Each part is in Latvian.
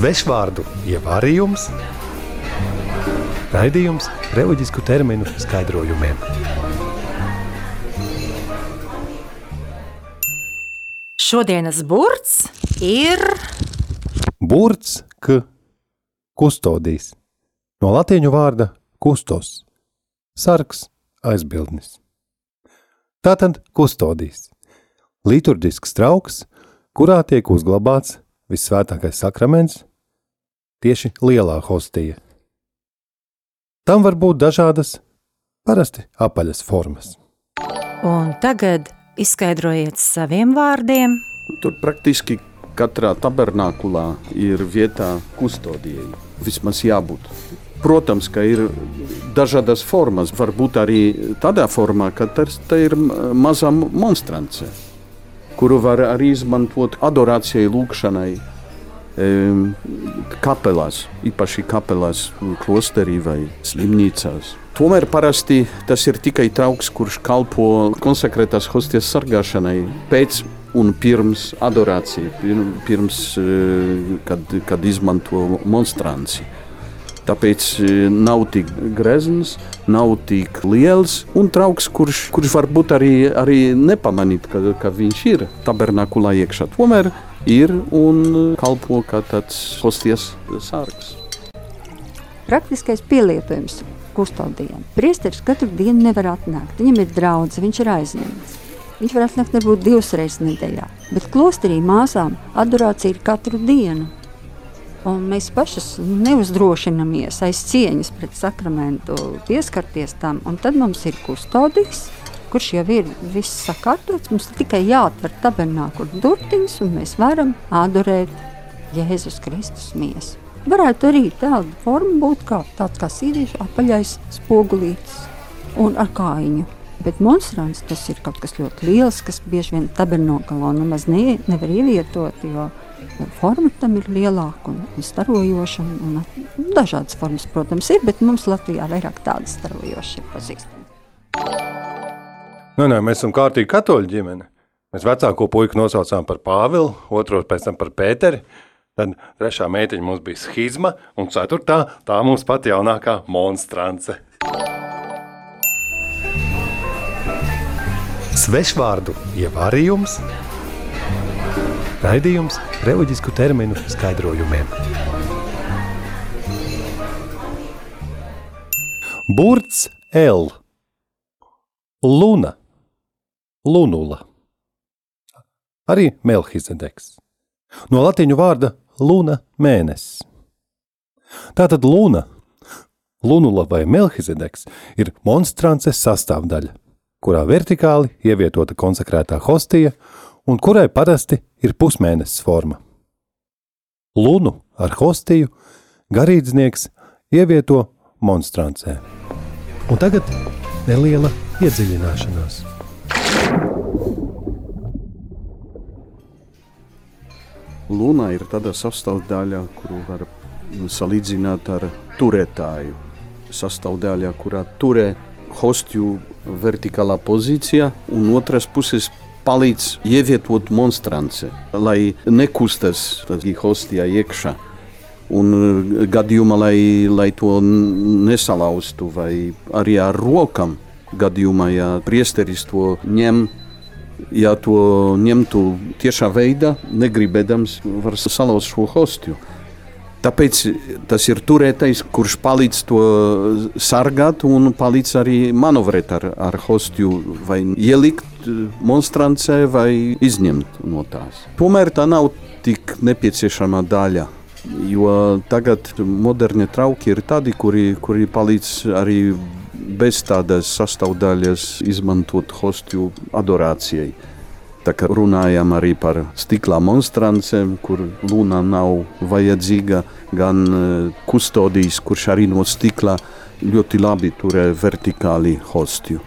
Svešvārdu ievārījums, raidījums reliģisku terminu skaidrojumiem. Šodienas burts ir Burts, k, kustodijs. No latīņu vārda kustos, sargs, aizbildnis. Tātad kustodijs. Liturģisks trauks, kurā tiek uzglabāts visvētākais sakraments, tieši lielā hostija. Tam var būt dažādas, parasti apaļas formas. un tagad izskaidrojiet saviem vārdiem. Tur praktiski katrā tabernakulā ir vietā kustodijai. Vismaz jābūt. Protams, ka ir dažādas formas. Varbūt arī tādā formā, ka tas ir mazā monstrance, kuru var arī izmantot adorācijai, lūgšanai, em, kapelās, īpaši kapelās, klosterī vai slimnīcās. Tomēr parasti tas ir tikai trauks, kurš kalpo konsekrētās hostijas sargāšanai pēc un pirms adorācijas, pir- pirms, eh, kad, kad izmanto monstranci. Tāpēc eh, nav tik grezns, nav tik liels un trauks, kurš, kurš var būt arī, arī nepamanīt, ka, ka viņš ir tabernakulā iekšā. Tomēr ir un kalpo kā tāds hostijas sargs. Praktiskais pielietojums kustodijam. Priesteris katru dienu nevar atnākt. Viņam ir draudz, viņš ir aizņemts. Viņš var atnākt varbūt divas reizes nedēļā. Bet klosterī māsām adorācija ir katru dienu. Un mēs pašas neuzdrošinamies aiz cieņas pret sakramentu pieskarties tam. Un tad mums ir kustodijs, kurš jau ir viss sakārtots. Mums tikai jāatver tabernāku durtiņas, un mēs varam adorēt Jēzus Kristus miesu. Varētu arī tāda forma būt kā tāds kā sīviešu apaļais spogulītis un ar kājiņu. Bet monstrāns tas ir kaut kas ļoti liels, kas bieži vien tabernokalā nemaz ne, nevar ievietot, jo forma tam ir lielāka un, un starojoša. Un, un dažādas formas, protams, ir, bet mums Latvijā vairāk tādas starojošas ir pazīstamas. Nē, nē, mēs esam kārtīgi katoļu ģimene. Mēs vecāko puiku nosaucām par Pāvilu, otru pēc tam par Pēteri. Tad trešā meitiņa mums bija schizma, un ceturtā tā mums pat jaunākā monstrance. Svešvārdu ievārījums, raidījums reliģisku terminu skaidrojumiem. Burts L. Luna, Lunula, arī Melhizedeks. No latīņu vārda luna mēnesis. Tātad luna, lunula vai melhizedeks ir monstrances sastāvdaļa, kurā vertikāli ievietota konsekrētā hostija un kurai parasti ir pusmēnesis forma. Lunu ar hostiju garīdznieks ievieto monstrancē. Un tagad neliela iedziļināšanās. Luna ir tāda sastāvdaļa, kuru var salīdzināt ar turētāju. Sastāvdaļa, kurā turē hostiju vertikālā pozīcijā, un otras puses palīdz ievietot monstrance, lai nekustas hostijā iekšā. Un eh, gadījumā, lai, lai to nesalauztu, vai arī ar rokām, gadījumā, ja priesteris to ņem ja to ņemtu tiešā veidā, negribēdams, var salauzt šo hostiju. Tāpēc tas ir turētais, kurš palīdz to sargāt un palīdz arī manovrēt ar, ar hostiju, vai ielikt monstrancē, vai izņemt no tās. Tomēr tā nav tik nepieciešama daļa. Jo tagad modernie trauki ir tādi, kuri, kuri palīdz arī bez tādas sastāvdaļas izmantot hostiju adorācijai. Tā kā runājam arī par stikla monstrancēm, kur luna nav vajadzīga, gan kustodijs, kurš arī no stikla ļoti labi turē vertikāli hostiju.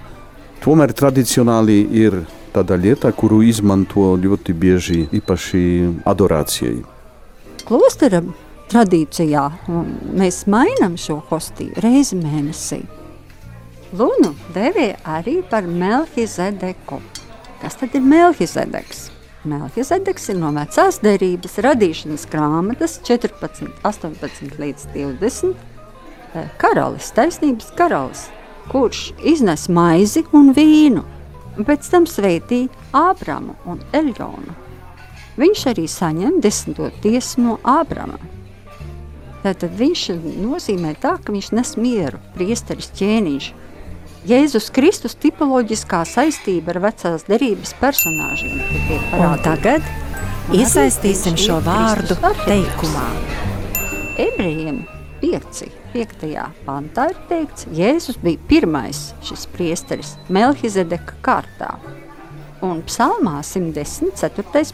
Tomēr tradicionāli ir tāda lieta, kuru izmanto ļoti bieži īpaši adorācijai. Klostera tradīcijā mēs mainām šo hostiju reizi mēnesī. Lunu devīja arī par Melkizedeku. Kas tad ir Melkizedeks? Melkizedeks ir no vecās derības radīšanas grāmatas 14, 18 līdz 20. eh, Karalis, taisnības karalis, kurš iznes maizi un vīnu, pēc tam sveitīja Ābramu un Eljonu. Viņš arī saņem desmito tiesu no Ābrama. Tātad viņš nozīmē tā, ka viņš nes mieru, priesteris ķēniņš. Jēzus Kristus tipoloģiskā saistība ar vecās derības personāžiem. tagad iesaistīsim šo vārdu teikumā. Ebrejiem 5. 5. pantā ir teikts, Jēzus bija pirmais šis priesteris Melhizedeka kārtā. Un psalmā 110.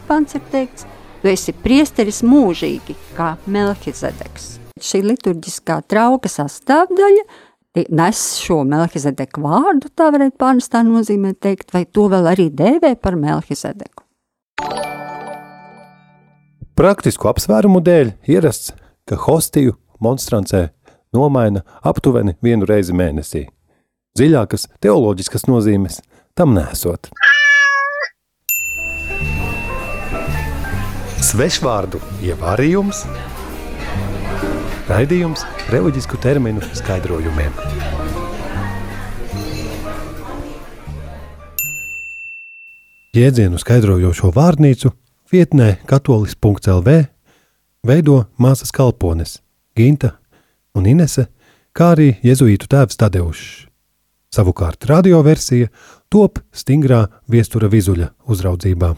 pants ir teikts, tu esi priesteris mūžīgi kā Melhizedeks. Šī liturģiskā trauka sastāvdaļa nes šo Melhizedeka vārdu, tā varētu pārnestā nozīmē teikt, vai to vēl arī dēvē par Melhizedeku. Praktisku apsvērumu dēļ ierasts, ka hostiju monstrancē nomaina aptuveni vienu reizi mēnesī. Dziļākas teoloģiskas nozīmes tam nesot. Svešvārdu ievārījums, raidījums reliģisku terminu skaidrojumiem. Jēdzienu skaidrojošo vārnīcu vietnē katolis.lv veido māsas kalpones Ginta un Inese, kā arī jezuītu tēvs Tadeušs. Savukārt radioversija top stingrā viestura vizuļa uzraudzībā.